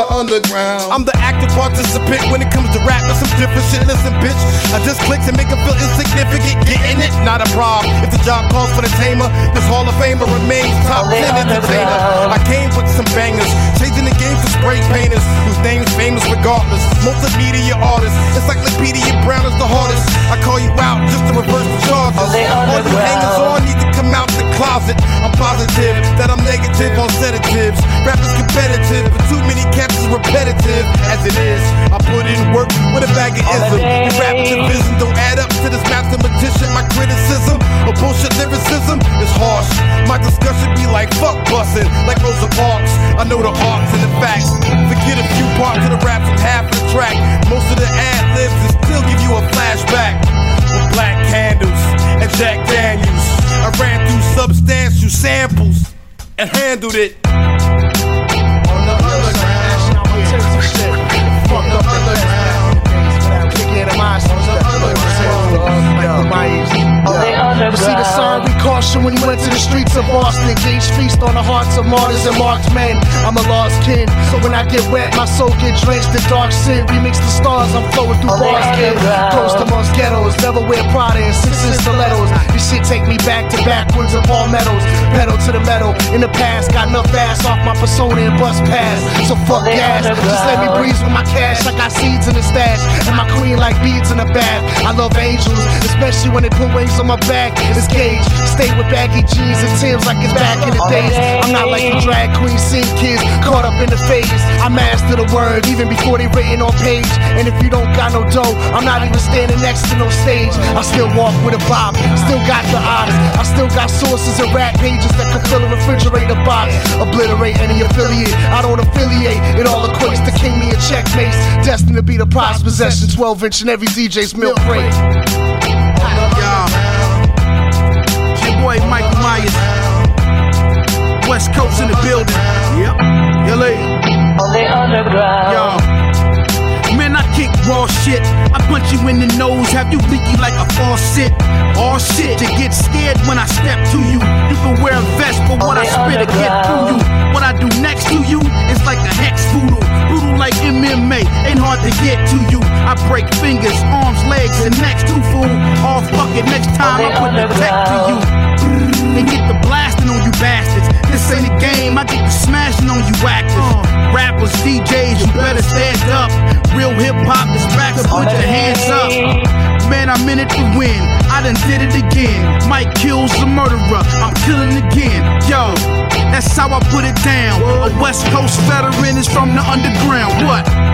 underground. I'm the active participant when it comes to rap. That's some different shit. Listen, bitch, I just click to make them feel insignificant. Getting it, not a problem. If the job calls for the tamer, this Hall of Famer remains top 10 entertainer. I came with some bangers, changing the game for spray painters whose names famous regardless. Multimedia artists, Encyclopedia Brown is the hardest. I call you out just to reverse repetitive. As it is, I put in work with a bag of ism. Your rap vision don't add up to this mathematician. My criticism of bullshit lyricism is harsh. My discussion be like fuck bussin', like Rosa Parks. I know the arts and the facts. Forget a few parts of the rap from half the track. Most of the ad libs and still give you a flashback. With black candles and Jack Daniels. I ran through substantial samples and handled it. When he went to the streets of Boston. Gage feast on the hearts of martyrs and marked men. I'm a lost kin, so when I get wet, my soul get drenched in dark sin. Remix the stars, I'm flowing through bars, kid. Ghost ghettos, never wear Prada and six in stilettos. This shit take me back to backwards of all metals. Pedal to the metal. In the past, got enough ass off my persona and bus pass. So fuck gas, just let me breeze with my cash. I got seeds in the stash, and my queen like beads in the bath. I love angels, especially when they put wings on my back. It's Gage, stay with baggy jeans and Tim's like it's back in the days. I'm not like the drag queen scene kids caught up in the phase. I master the word even before they written on page. And if you don't got no dough, I'm not even standing next to no stage. I still walk with a bob, still got the eyes. I still got sources and rap pages that can fill a refrigerator box. Obliterate any affiliate, I don't affiliate. It all equates to king me and checkmates. Destined to be the prize possession, 12 inch in every DJ's milk crate. Y'all. Your boy Michael Myers. West Coast in the building. Yep. LA. Y'all. Man, I kick raw shit. Punch you in the nose, have you leaky like a faucet. All shit to get scared when I step to you. You can wear a vest, but what I spit to get through you. What I do next to you is like a hex voodoo. Brutal like MMA, ain't hard to get to you. I break fingers, arms, legs, and necks too, fool. All fuck it, next time I put the tech to you. And get the blasting on you bastards. This ain't a game, I get the smashing on you actors. Rappers, DJs, you better stand up. Real hip hop is put your hands up. Man, I'm in it to win. I done did it again. Mike kills the murderer. I'm killing again. Yo, that's how I put it down. A West Coast veteran is from the underground.